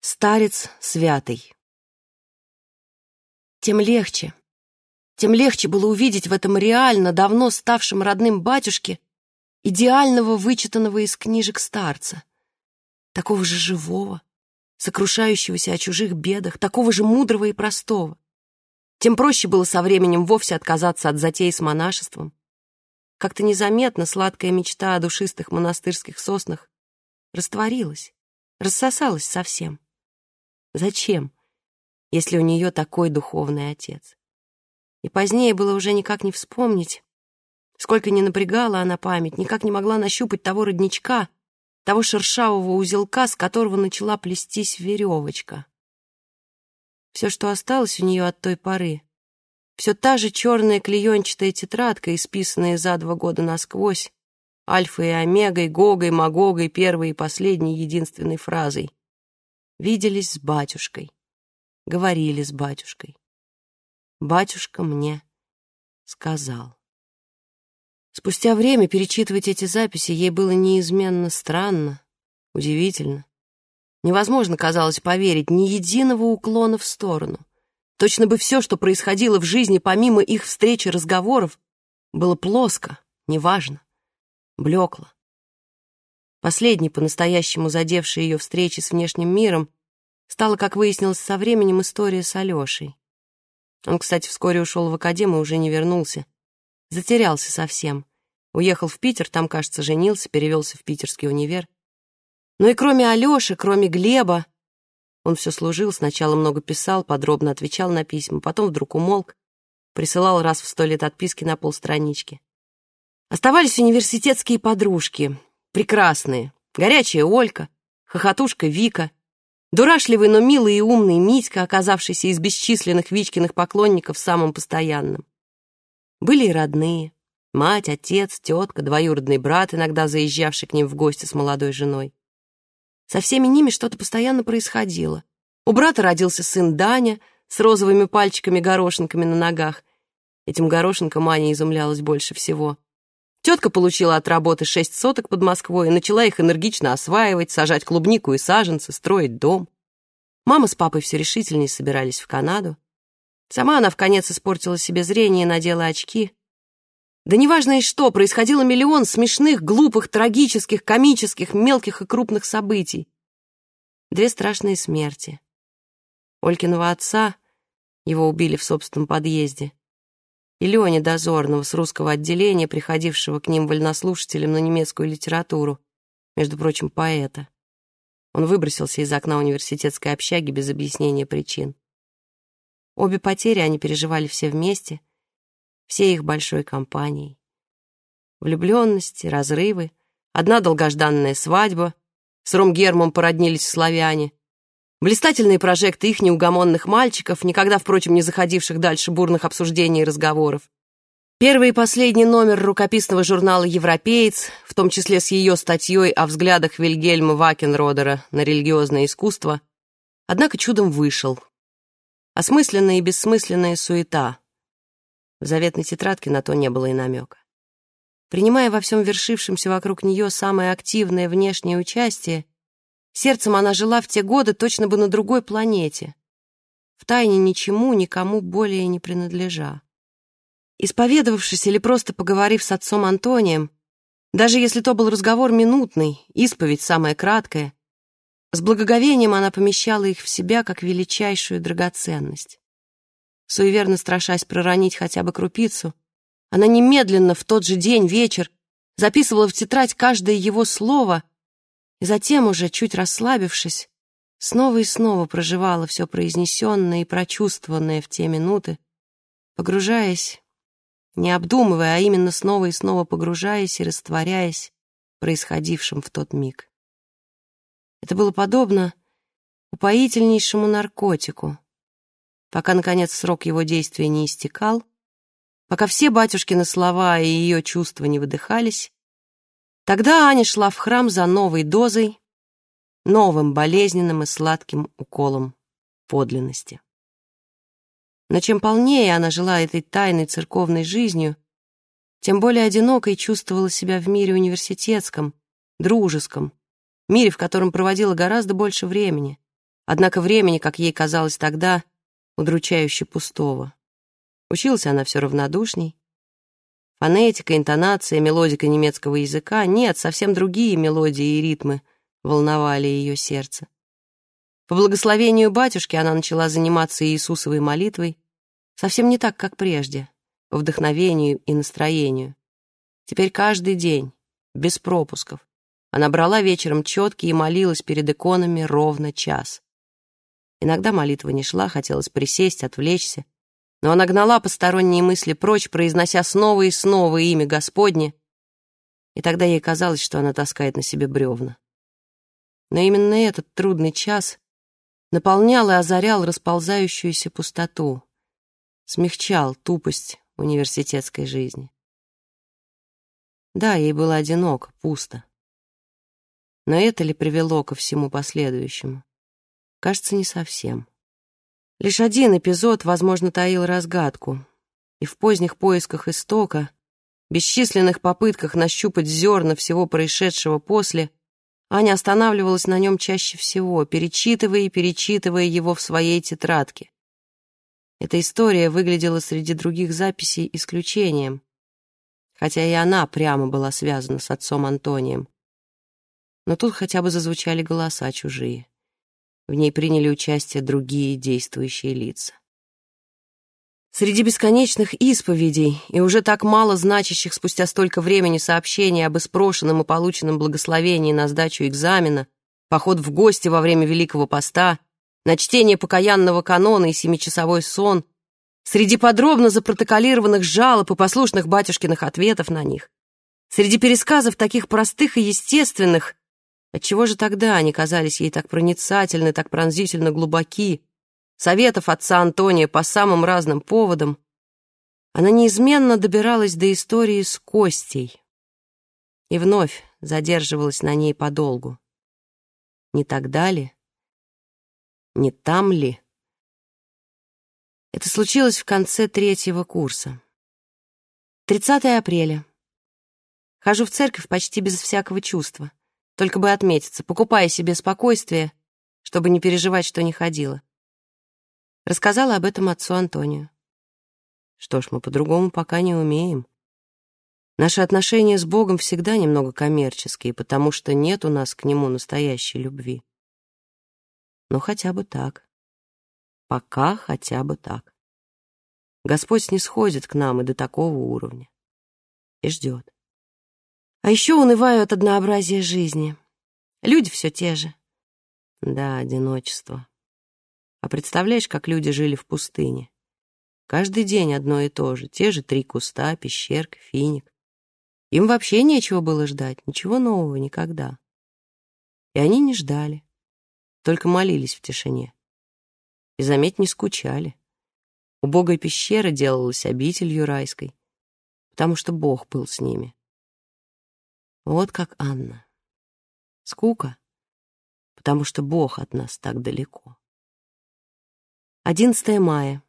Старец святый. Тем легче, тем легче было увидеть в этом реально давно ставшем родным батюшке идеального вычитанного из книжек старца, такого же живого, сокрушающегося о чужих бедах, такого же мудрого и простого. Тем проще было со временем вовсе отказаться от затеи с монашеством. Как-то незаметно сладкая мечта о душистых монастырских соснах растворилась, рассосалась совсем. Зачем, если у нее такой духовный отец? И позднее было уже никак не вспомнить, сколько не напрягала она память, никак не могла нащупать того родничка, того шершавого узелка, с которого начала плестись веревочка. Все, что осталось у нее от той поры, все та же черная клеенчатая тетрадка, исписанная за два года насквозь, альфой и омегой, гогой, магогой, первой и последней единственной фразой. Виделись с батюшкой, говорили с батюшкой. Батюшка мне сказал. Спустя время перечитывать эти записи ей было неизменно странно, удивительно. Невозможно, казалось, поверить ни единого уклона в сторону. Точно бы все, что происходило в жизни, помимо их встреч и разговоров, было плоско, неважно, блекло. Последней, по-настоящему задевшей ее встречи с внешним миром, стала, как выяснилось со временем, история с Алешей. Он, кстати, вскоре ушел в академию и уже не вернулся. Затерялся совсем. Уехал в Питер, там, кажется, женился, перевелся в питерский универ. Но и кроме Алёши, кроме Глеба, он все служил, сначала много писал, подробно отвечал на письма, потом вдруг умолк, присылал раз в сто лет отписки на полстранички. Оставались университетские подружки, прекрасные, горячая Олька, хохотушка Вика, дурашливый, но милый и умный Митька, оказавшийся из бесчисленных Вичкиных поклонников самым постоянным. Были и родные, мать, отец, тетка, двоюродный брат, иногда заезжавший к ним в гости с молодой женой. Со всеми ними что-то постоянно происходило. У брата родился сын Даня с розовыми пальчиками-горошинками на ногах. Этим горошинкам Аня изумлялась больше всего. Тетка получила от работы шесть соток под Москвой и начала их энергично осваивать, сажать клубнику и саженцы, строить дом. Мама с папой все решительнее собирались в Канаду. Сама она в конец испортила себе зрение и надела очки. Да неважно и что, происходило миллион смешных, глупых, трагических, комических, мелких и крупных событий. Две страшные смерти. Олькиного отца, его убили в собственном подъезде, и Леня Дозорного с русского отделения, приходившего к ним вольнослушателям на немецкую литературу, между прочим, поэта. Он выбросился из окна университетской общаги без объяснения причин. Обе потери они переживали все вместе — всей их большой компанией. Влюбленности, разрывы, одна долгожданная свадьба, с Ромгермом породнились славяне, блистательные прожекты их неугомонных мальчиков, никогда, впрочем, не заходивших дальше бурных обсуждений и разговоров, Первый и последний номер рукописного журнала «Европеец», в том числе с ее статьей о взглядах Вильгельма Вакенродера на религиозное искусство, однако чудом вышел. Осмысленная и бессмысленная суета, в заветной тетрадке на то не было и намека. Принимая во всем вершившемся вокруг нее самое активное внешнее участие, сердцем она жила в те годы точно бы на другой планете, втайне ничему, никому более не принадлежа. Исповедовавшись или просто поговорив с отцом Антонием, даже если то был разговор минутный, исповедь самая краткая, с благоговением она помещала их в себя как величайшую драгоценность суеверно страшась проронить хотя бы крупицу, она немедленно в тот же день, вечер, записывала в тетрадь каждое его слово и затем, уже чуть расслабившись, снова и снова проживала все произнесенное и прочувствованное в те минуты, погружаясь, не обдумывая, а именно снова и снова погружаясь и растворяясь происходившим в тот миг. Это было подобно упоительнейшему наркотику, пока, наконец, срок его действия не истекал, пока все батюшкины слова и ее чувства не выдыхались, тогда Аня шла в храм за новой дозой, новым болезненным и сладким уколом подлинности. Но чем полнее она жила этой тайной церковной жизнью, тем более одинокой чувствовала себя в мире университетском, дружеском, мире, в котором проводила гораздо больше времени, однако времени, как ей казалось тогда, удручающе пустого. Училась она все равнодушней. Фонетика, интонация, мелодика немецкого языка — нет, совсем другие мелодии и ритмы волновали ее сердце. По благословению батюшки она начала заниматься Иисусовой молитвой совсем не так, как прежде, по вдохновению и настроению. Теперь каждый день, без пропусков, она брала вечером четки и молилась перед иконами ровно час. Иногда молитва не шла, хотелось присесть, отвлечься, но она гнала посторонние мысли прочь, произнося снова и снова имя Господне, и тогда ей казалось, что она таскает на себе бревна. Но именно этот трудный час наполнял и озарял расползающуюся пустоту, смягчал тупость университетской жизни. Да, ей было одиноко, пусто. Но это ли привело ко всему последующему? Кажется, не совсем. Лишь один эпизод, возможно, таил разгадку. И в поздних поисках истока, бесчисленных попытках нащупать зерна всего происшедшего после, Аня останавливалась на нем чаще всего, перечитывая и перечитывая его в своей тетрадке. Эта история выглядела среди других записей исключением, хотя и она прямо была связана с отцом Антонием. Но тут хотя бы зазвучали голоса чужие. В ней приняли участие другие действующие лица. Среди бесконечных исповедей и уже так мало значащих спустя столько времени сообщений об испрошенном и полученном благословении на сдачу экзамена, поход в гости во время Великого Поста, на чтение покаянного канона и семичасовой сон, среди подробно запротоколированных жалоб и послушных батюшкиных ответов на них, среди пересказов таких простых и естественных, Отчего же тогда они казались ей так проницательны, так пронзительно глубоки? Советов отца Антония по самым разным поводам. Она неизменно добиралась до истории с Костей. И вновь задерживалась на ней подолгу. Не тогда ли? Не там ли? Это случилось в конце третьего курса. 30 апреля. Хожу в церковь почти без всякого чувства. Только бы отметиться, покупая себе спокойствие, чтобы не переживать, что не ходила. Рассказала об этом отцу Антонию. Что ж, мы по-другому пока не умеем. Наши отношения с Богом всегда немного коммерческие, потому что нет у нас к Нему настоящей любви. Но хотя бы так. Пока хотя бы так. Господь не сходит к нам и до такого уровня. И ждет. А еще унываю от однообразия жизни. Люди все те же. Да, одиночество. А представляешь, как люди жили в пустыне? Каждый день одно и то же. Те же три куста, пещерка, финик. Им вообще нечего было ждать, ничего нового никогда. И они не ждали, только молились в тишине. И, заметь, не скучали. Убогая пещера делалась обителью райской, потому что Бог был с ними. Вот как Анна. Скука, потому что Бог от нас так далеко. 11 мая.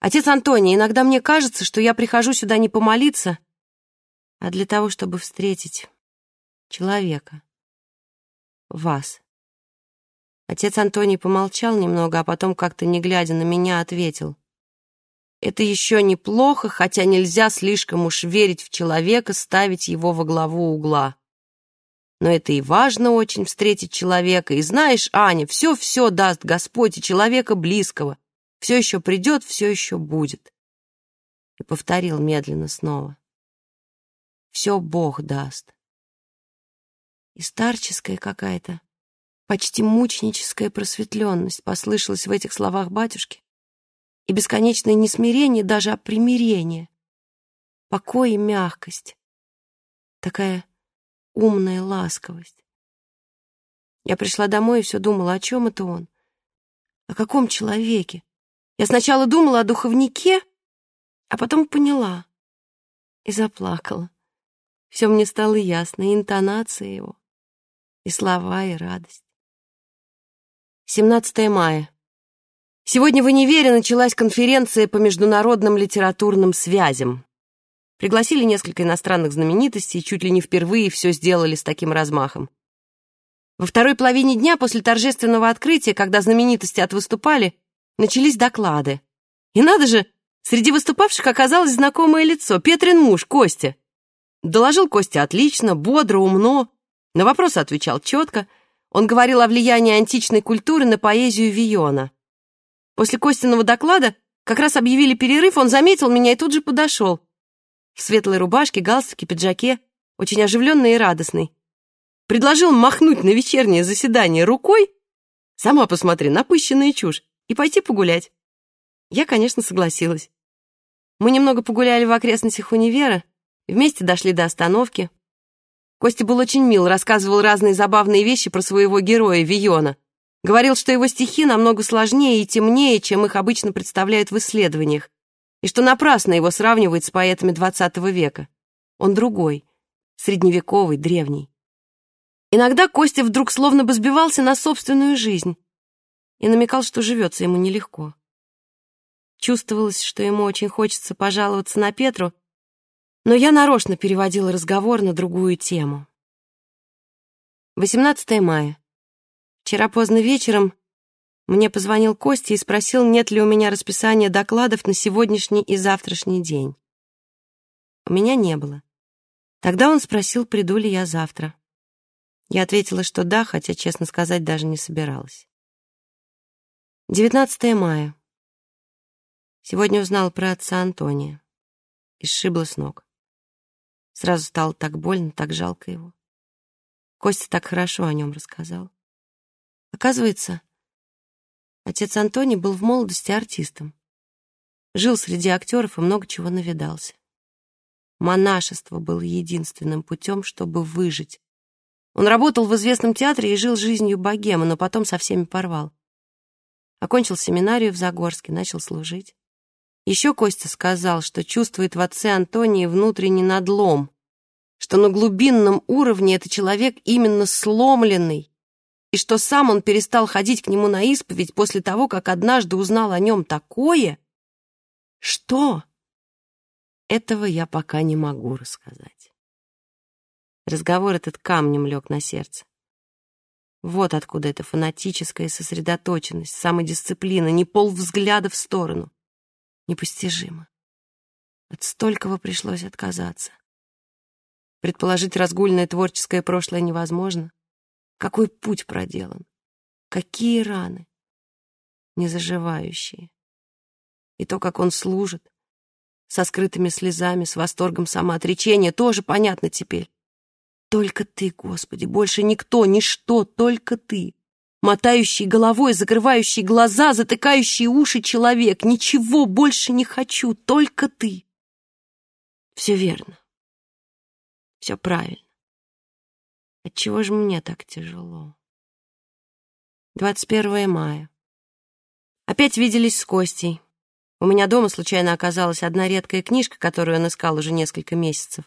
Отец Антоний, иногда мне кажется, что я прихожу сюда не помолиться, а для того, чтобы встретить человека. Вас. Отец Антоний помолчал немного, а потом, как-то не глядя на меня, ответил. Это еще неплохо, хотя нельзя слишком уж верить в человека, ставить его во главу угла. Но это и важно очень встретить человека. И знаешь, Аня, все-все даст Господь и человека близкого. Все еще придет, все еще будет. И повторил медленно снова. Все Бог даст. И старческая какая-то, почти мученическая просветленность послышалась в этих словах батюшки и бесконечное не смирение даже, а примирение. Покой и мягкость. Такая умная ласковость. Я пришла домой и все думала, о чем это он? О каком человеке? Я сначала думала о духовнике, а потом поняла и заплакала. Все мне стало ясно, и интонация его, и слова, и радость. 17 мая. Сегодня в универе началась конференция по международным литературным связям. Пригласили несколько иностранных знаменитостей, чуть ли не впервые все сделали с таким размахом. Во второй половине дня после торжественного открытия, когда знаменитости отвыступали, начались доклады. И надо же, среди выступавших оказалось знакомое лицо, Петрин муж, Костя. Доложил Костя отлично, бодро, умно, на вопросы отвечал четко. Он говорил о влиянии античной культуры на поэзию Виона. После Костиного доклада как раз объявили перерыв, он заметил меня и тут же подошел. В светлой рубашке, галстуке, пиджаке, очень оживленный и радостный. Предложил махнуть на вечернее заседание рукой, сама посмотри, напыщенная чушь, и пойти погулять. Я, конечно, согласилась. Мы немного погуляли в окрестностях универа, вместе дошли до остановки. Костя был очень мил, рассказывал разные забавные вещи про своего героя Виона. Говорил, что его стихи намного сложнее и темнее, чем их обычно представляют в исследованиях, и что напрасно его сравнивают с поэтами XX века. Он другой, средневековый, древний. Иногда Костя вдруг словно бы сбивался на собственную жизнь и намекал, что живется ему нелегко. Чувствовалось, что ему очень хочется пожаловаться на Петру, но я нарочно переводила разговор на другую тему. 18 мая. Вчера поздно вечером мне позвонил Костя и спросил, нет ли у меня расписания докладов на сегодняшний и завтрашний день. У меня не было. Тогда он спросил, приду ли я завтра. Я ответила, что да, хотя, честно сказать, даже не собиралась. 19 мая. Сегодня узнал про отца Антония. И сшибла с ног. Сразу стало так больно, так жалко его. Костя так хорошо о нем рассказал. Оказывается, отец Антоний был в молодости артистом. Жил среди актеров и много чего навидался. Монашество было единственным путем, чтобы выжить. Он работал в известном театре и жил жизнью богема, но потом со всеми порвал. Окончил семинарию в Загорске, начал служить. Еще Костя сказал, что чувствует в отце Антонии внутренний надлом, что на глубинном уровне это человек именно сломленный, и что сам он перестал ходить к нему на исповедь после того, как однажды узнал о нем такое, что этого я пока не могу рассказать. Разговор этот камнем лег на сердце. Вот откуда эта фанатическая сосредоточенность, самодисциплина, не полвзгляда в сторону. Непостижимо. От столького пришлось отказаться. Предположить разгульное творческое прошлое невозможно. Какой путь проделан? Какие раны? Незаживающие. И то, как он служит, со скрытыми слезами, с восторгом самоотречения, тоже понятно теперь. Только ты, Господи, больше никто, ничто, только ты мотающий головой, закрывающий глаза, затыкающий уши человек. Ничего больше не хочу, только ты. Все верно. Все правильно. Отчего же мне так тяжело? 21 мая. Опять виделись с Костей. У меня дома случайно оказалась одна редкая книжка, которую он искал уже несколько месяцев.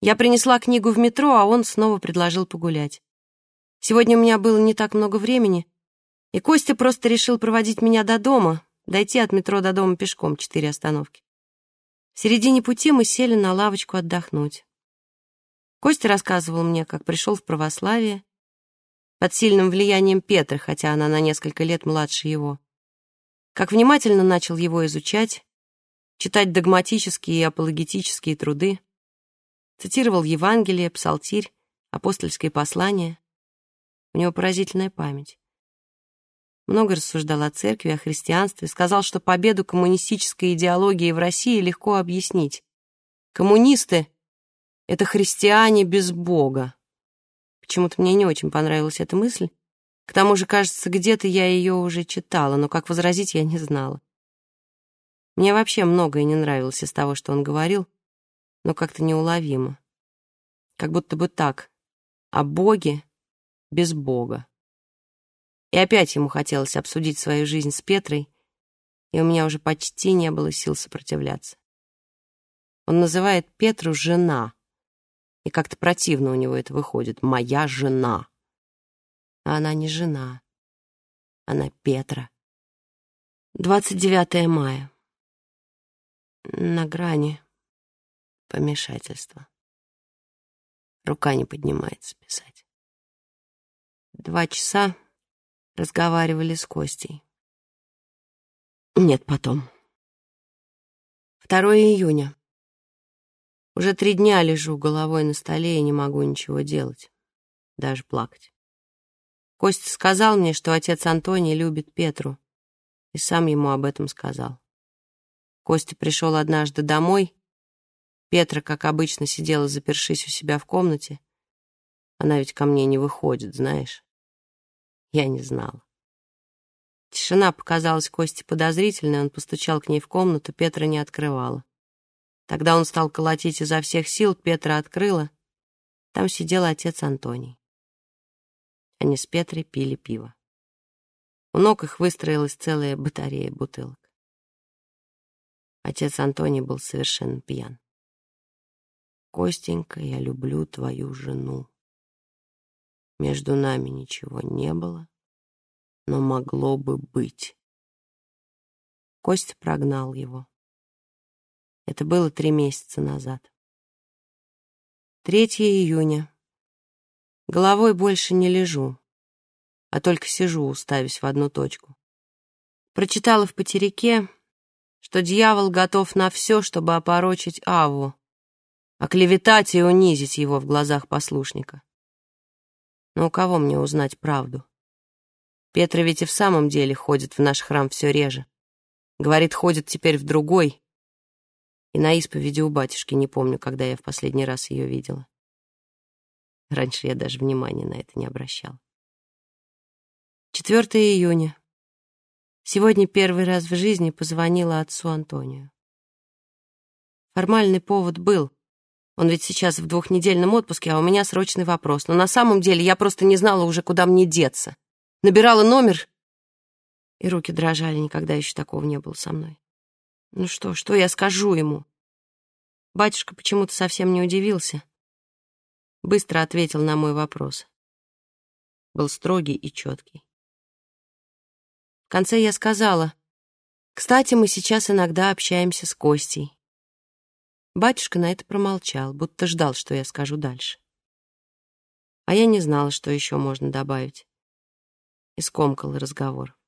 Я принесла книгу в метро, а он снова предложил погулять. Сегодня у меня было не так много времени, и Костя просто решил проводить меня до дома, дойти от метро до дома пешком, четыре остановки. В середине пути мы сели на лавочку отдохнуть. Костя рассказывал мне, как пришел в православие, под сильным влиянием Петры, хотя она на несколько лет младше его. Как внимательно начал его изучать, читать догматические и апологетические труды, цитировал Евангелие, Псалтирь, апостольские послания. У него поразительная память. Много рассуждал о церкви, о христианстве, сказал, что победу коммунистической идеологии в России легко объяснить. Коммунисты — это христиане без Бога. Почему-то мне не очень понравилась эта мысль. К тому же, кажется, где-то я ее уже читала, но как возразить я не знала. Мне вообще многое не нравилось из того, что он говорил, но как-то неуловимо. Как будто бы так. О Боге без Бога. И опять ему хотелось обсудить свою жизнь с Петрой, и у меня уже почти не было сил сопротивляться. Он называет Петру «жена», и как-то противно у него это выходит. «Моя жена». А она не жена, она Петра. 29 мая. На грани помешательства. Рука не поднимается писать. Два часа разговаривали с Костей. Нет, потом. 2 июня. Уже три дня лежу головой на столе и не могу ничего делать, даже плакать. Костя сказал мне, что отец Антоний любит Петру, и сам ему об этом сказал. Костя пришел однажды домой. Петра, как обычно, сидела, запершись у себя в комнате. Она ведь ко мне не выходит, знаешь. Я не знала. Тишина показалась Косте подозрительной, он постучал к ней в комнату, Петра не открывала. Тогда он стал колотить изо всех сил, Петра открыла. Там сидел отец Антоний. Они с Петрой пили пиво. У ног их выстроилась целая батарея бутылок. Отец Антоний был совершенно пьян. «Костенька, я люблю твою жену. Между нами ничего не было, но могло бы быть». Костя прогнал его. Это было три месяца назад. 3 июня. Головой больше не лежу, а только сижу, уставясь в одну точку. Прочитала в потеряке, что дьявол готов на все, чтобы опорочить Аву, оклеветать и унизить его в глазах послушника. Но у кого мне узнать правду? Петра ведь и в самом деле ходит в наш храм все реже. Говорит, ходит теперь в другой, и на исповеди у батюшки не помню, когда я в последний раз ее видела. Раньше я даже внимания на это не обращал. 4 июня. Сегодня первый раз в жизни позвонила отцу Антонию. Формальный повод был. Он ведь сейчас в двухнедельном отпуске, а у меня срочный вопрос. Но на самом деле я просто не знала уже, куда мне деться. Набирала номер, и руки дрожали, никогда еще такого не было со мной. Ну что, что я скажу ему? Батюшка почему-то совсем не удивился. Быстро ответил на мой вопрос. Был строгий и четкий. В конце я сказала, «Кстати, мы сейчас иногда общаемся с Костей». Батюшка на это промолчал, будто ждал, что я скажу дальше. А я не знала, что еще можно добавить. И скомкала разговор.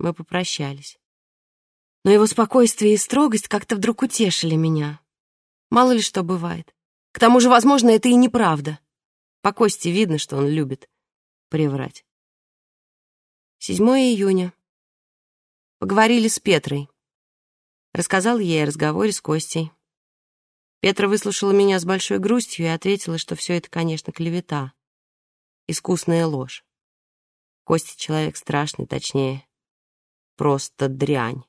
Мы попрощались но его спокойствие и строгость как-то вдруг утешили меня. Мало ли что бывает. К тому же, возможно, это и неправда. По Косте видно, что он любит приврать. 7 июня. Поговорили с Петрой. Рассказал ей о разговоре с Костей. Петра выслушала меня с большой грустью и ответила, что все это, конечно, клевета. Искусная ложь. Костя человек страшный, точнее, просто дрянь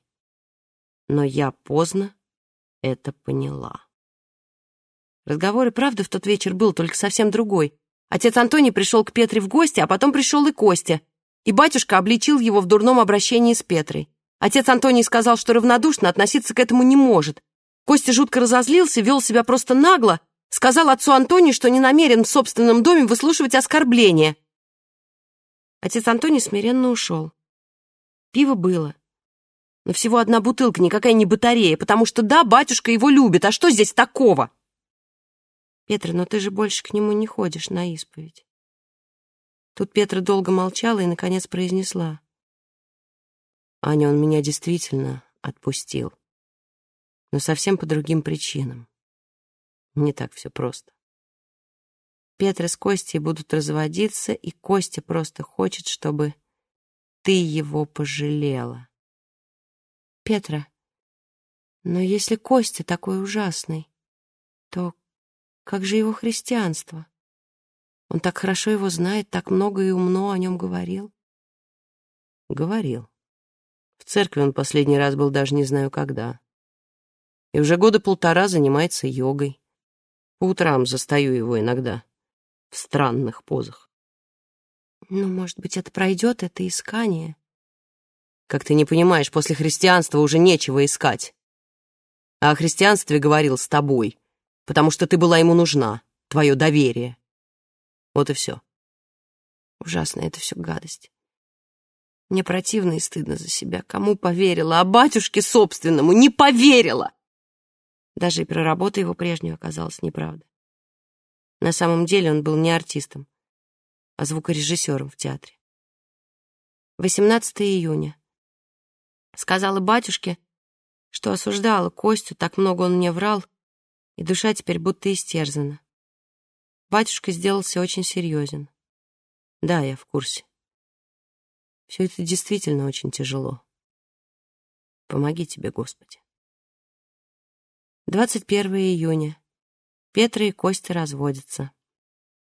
но я поздно это поняла. Разговор и правда в тот вечер был, только совсем другой. Отец Антоний пришел к Петре в гости, а потом пришел и Костя. И батюшка обличил его в дурном обращении с Петрой. Отец Антоний сказал, что равнодушно относиться к этому не может. Костя жутко разозлился, вел себя просто нагло, сказал отцу Антонию, что не намерен в собственном доме выслушивать оскорбления. Отец Антоний смиренно ушел. Пиво было. Но всего одна бутылка, никакая не батарея, потому что да, батюшка его любит, а что здесь такого? Петра, но ты же больше к нему не ходишь на исповедь. Тут Петра долго молчала и, наконец, произнесла. Аня, он меня действительно отпустил. Но совсем по другим причинам. Не так все просто. Петра с Костей будут разводиться, и Костя просто хочет, чтобы ты его пожалела. Петра, но если Костя такой ужасный, то как же его христианство? Он так хорошо его знает, так много и умно о нем говорил. Говорил. В церкви он последний раз был даже не знаю когда. И уже года полтора занимается йогой. По утрам застаю его иногда в странных позах. Ну, может быть, это пройдет, это искание. Как ты не понимаешь, после христианства уже нечего искать. А о христианстве говорил с тобой, потому что ты была ему нужна, твое доверие. Вот и все. Ужасно это все гадость. Мне противно и стыдно за себя. Кому поверила? А батюшке собственному не поверила! Даже и про работу его прежнюю оказалась неправда. На самом деле он был не артистом, а звукорежиссером в театре. 18 июня. Сказала батюшке, что осуждала Костю, так много он мне врал, и душа теперь будто истерзана. Батюшка сделался очень серьезен. Да, я в курсе. Все это действительно очень тяжело. Помоги тебе, Господи. 21 июня. Петра и Костя разводятся.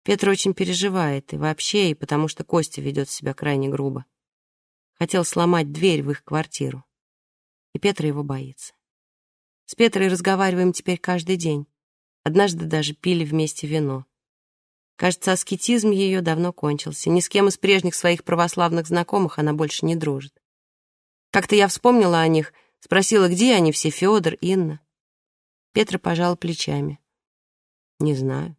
Петр очень переживает, и вообще, и потому что Костя ведет себя крайне грубо. Хотел сломать дверь в их квартиру. И Петра его боится. С Петрой разговариваем теперь каждый день. Однажды даже пили вместе вино. Кажется, аскетизм ее давно кончился. Ни с кем из прежних своих православных знакомых она больше не дружит. Как-то я вспомнила о них, спросила, где они все, Федор, Инна. Петра пожал плечами. Не знаю.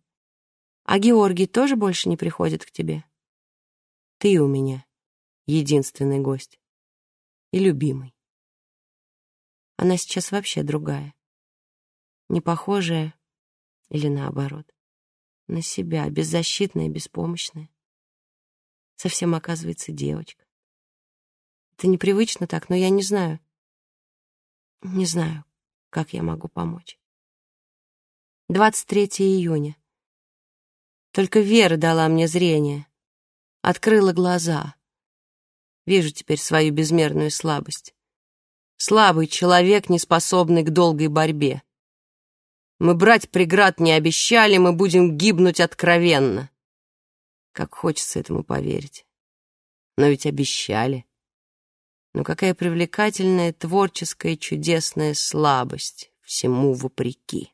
А Георгий тоже больше не приходит к тебе? Ты у меня единственный гость и любимый. Она сейчас вообще другая. Не похожая или наоборот. На себя, беззащитная, беспомощная. Совсем оказывается девочка. Это непривычно так, но я не знаю. Не знаю, как я могу помочь. 23 июня. Только Вера дала мне зрение, открыла глаза. Вижу теперь свою безмерную слабость. Слабый человек, не способный к долгой борьбе. Мы брать преград не обещали, мы будем гибнуть откровенно. Как хочется этому поверить. Но ведь обещали. Но какая привлекательная, творческая, чудесная слабость всему вопреки.